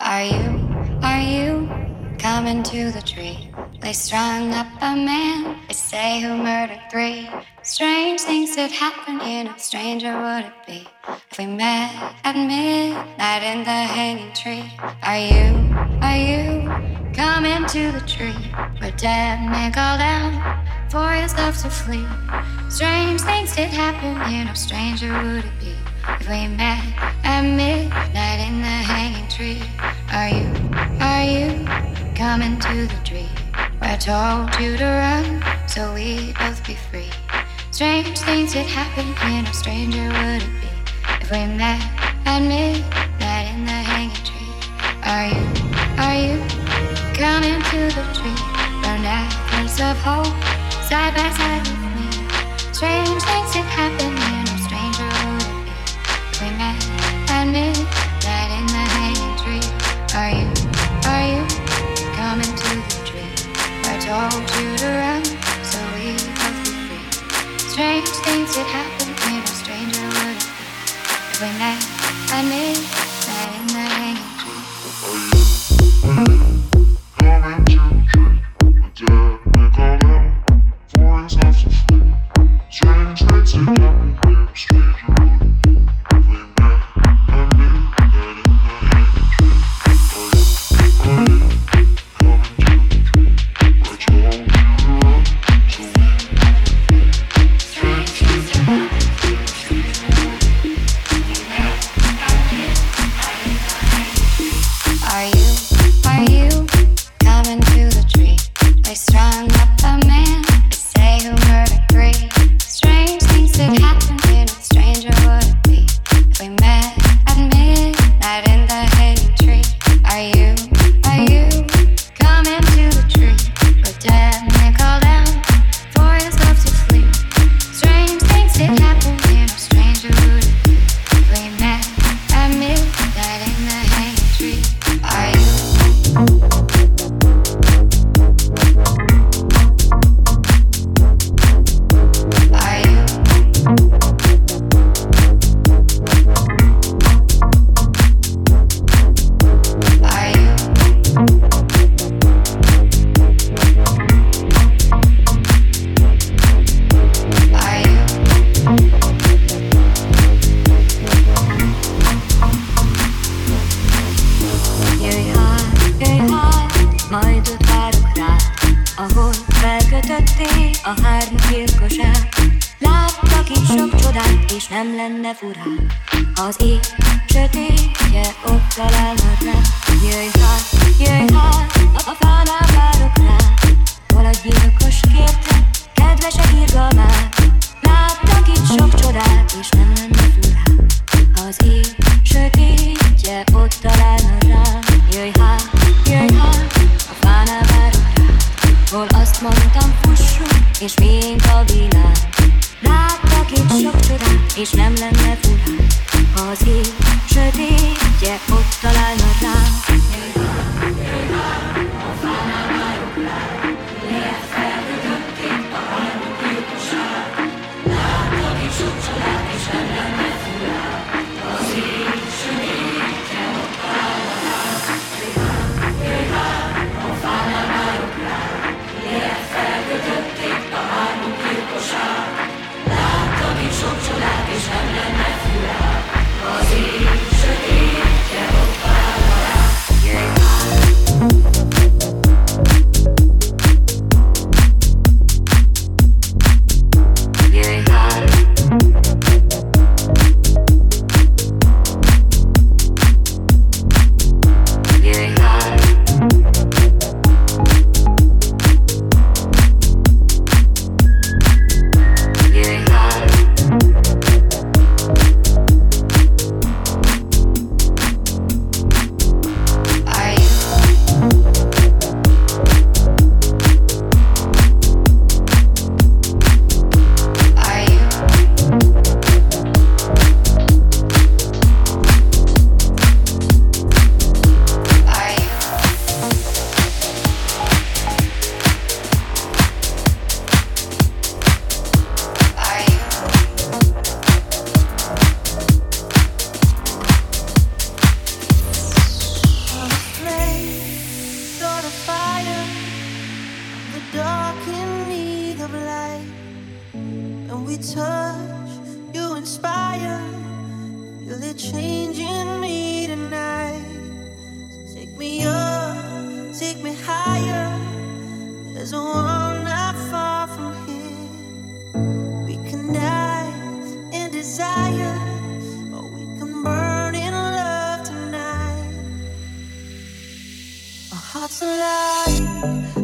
Are you, are you coming to the tree? They strung up a man, they say who murdered three. Strange things that happen, you know, stranger would it be if we met at midnight in the hanging tree? Are you, are you coming to the tree where dead men called out for his love to flee? Strange things did happen, you know, stranger would it be we met at midnight in the hanging tree? Are you, are you coming to the tree? I told you to run so we both be free. Strange things that happen, here, a stranger would it be if we met at midnight in the hanging tree? Are you, are you coming to the tree? Burn necklace of hope side by side with me. Strange things that happen, and in the hanging tree? Are you, are you coming to the tree? I told you to run so we both be free. Strange things that happen when a stranger would be. If we met tonight.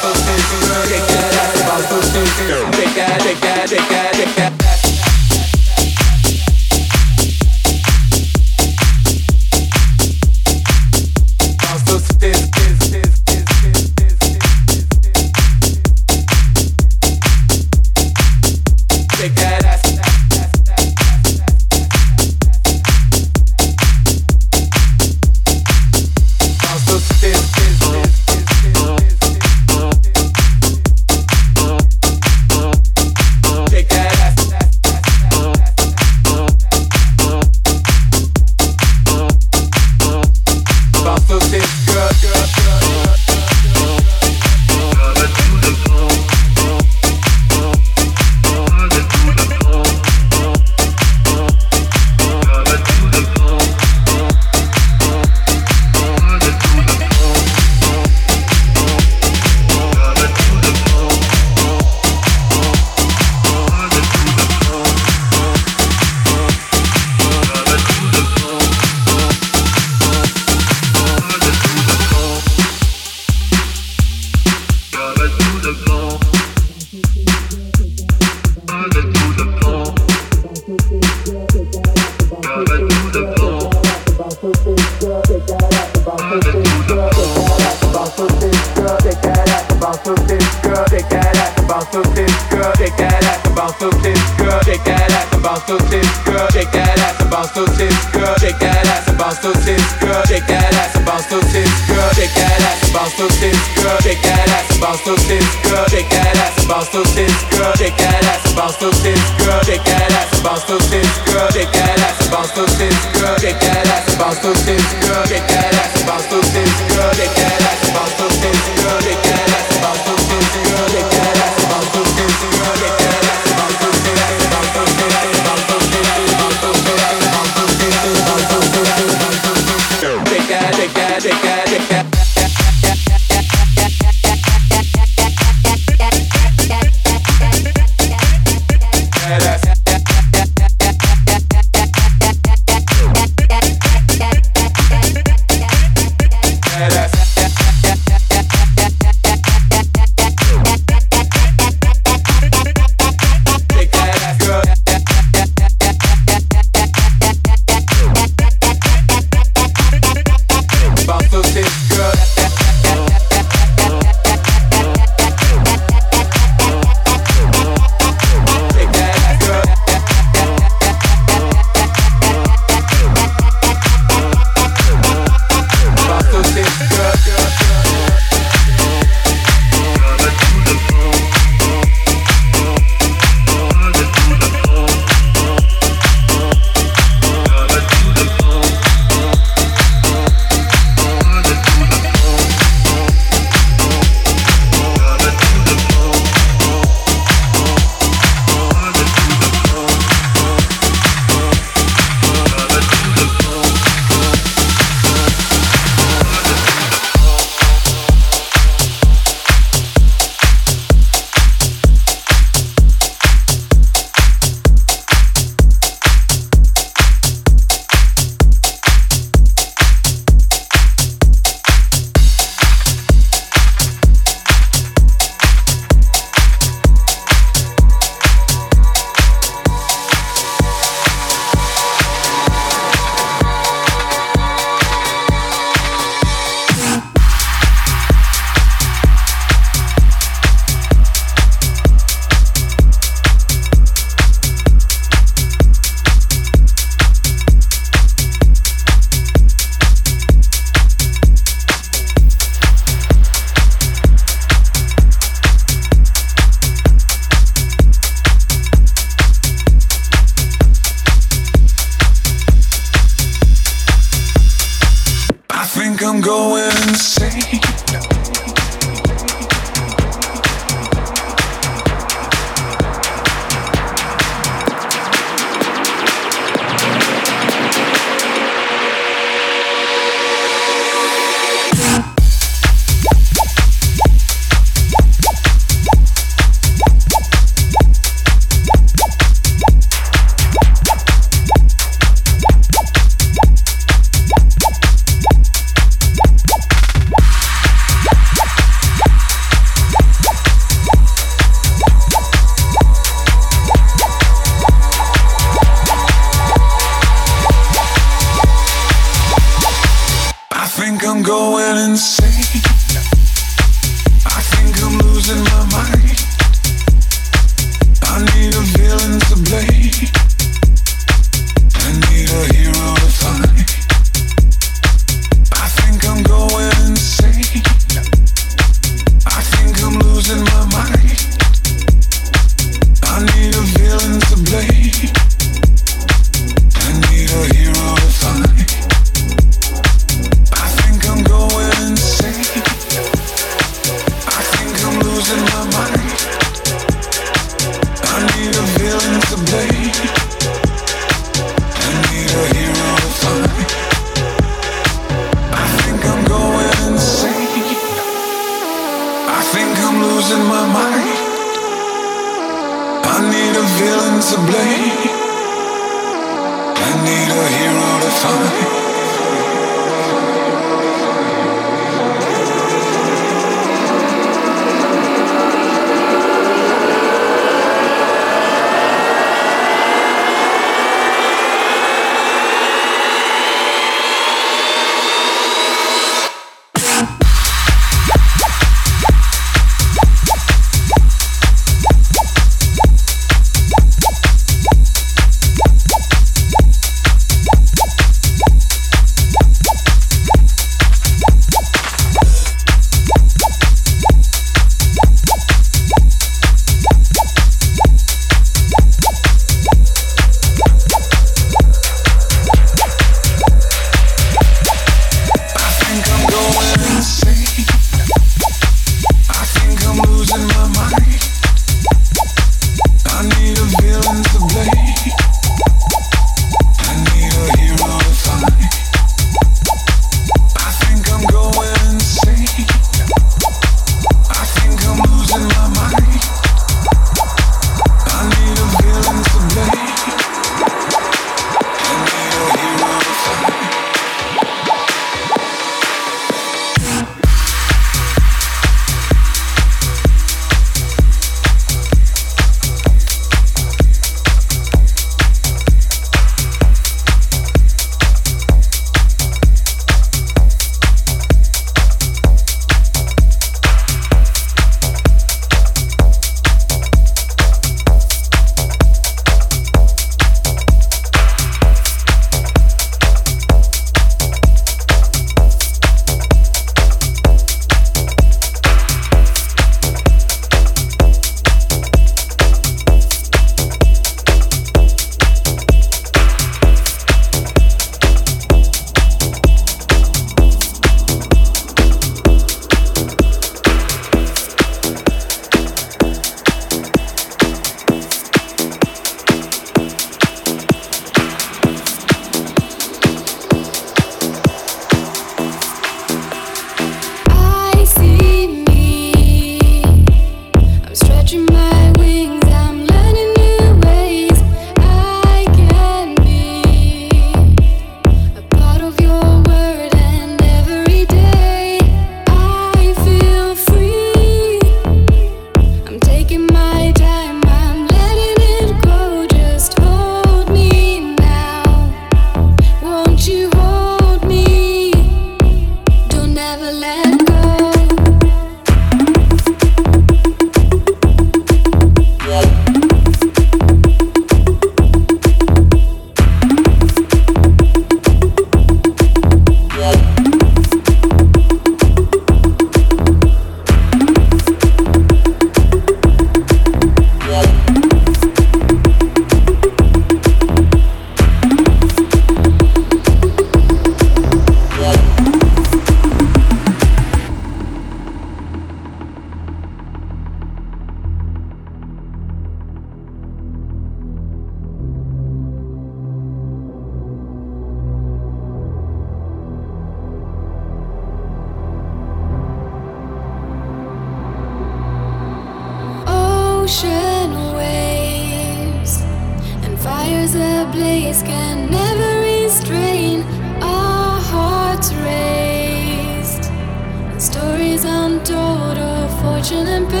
fortune and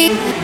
I know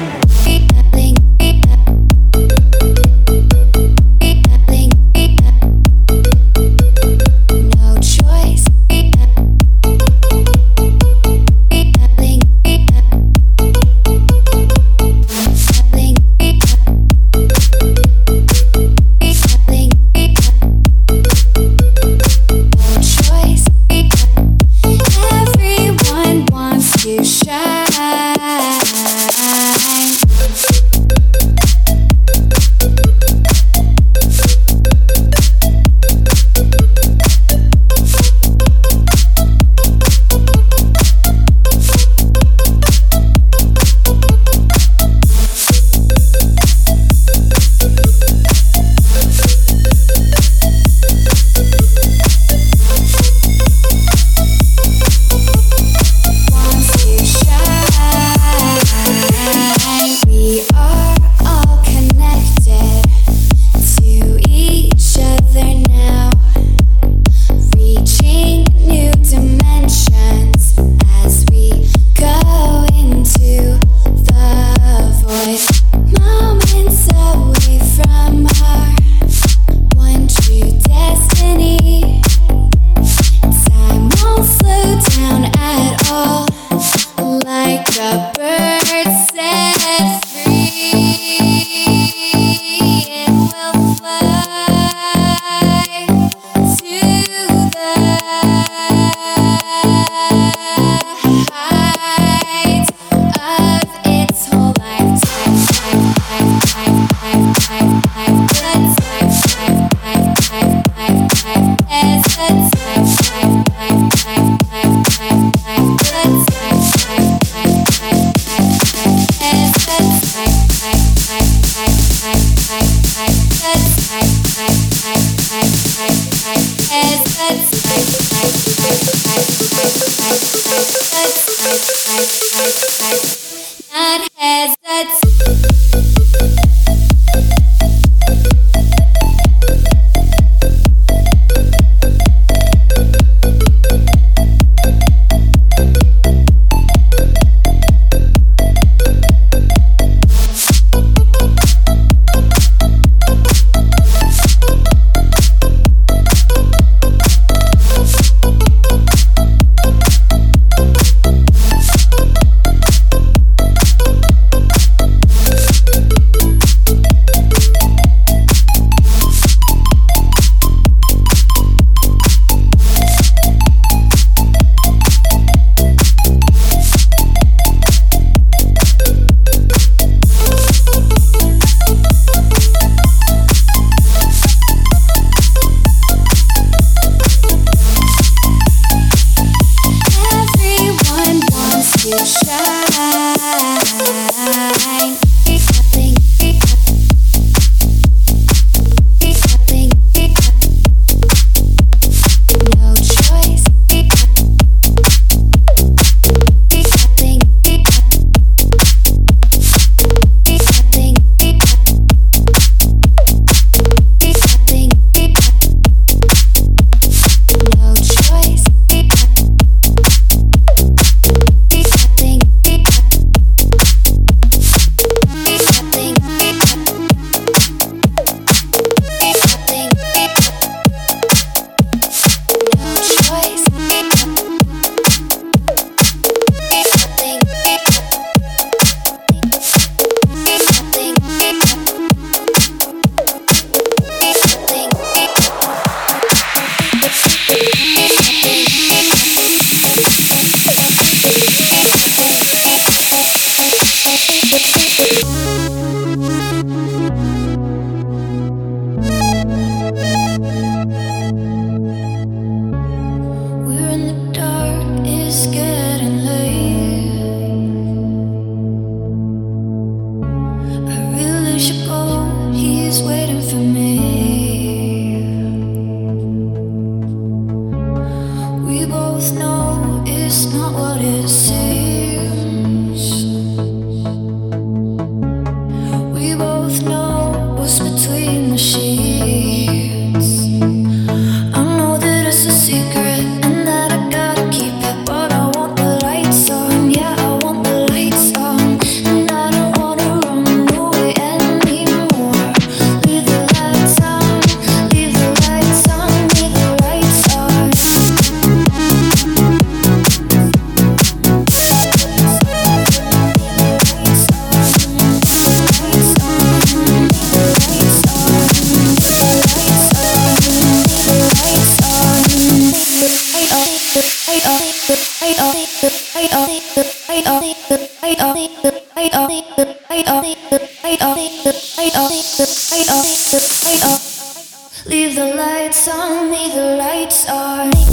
Leave the lights on me, the lights are.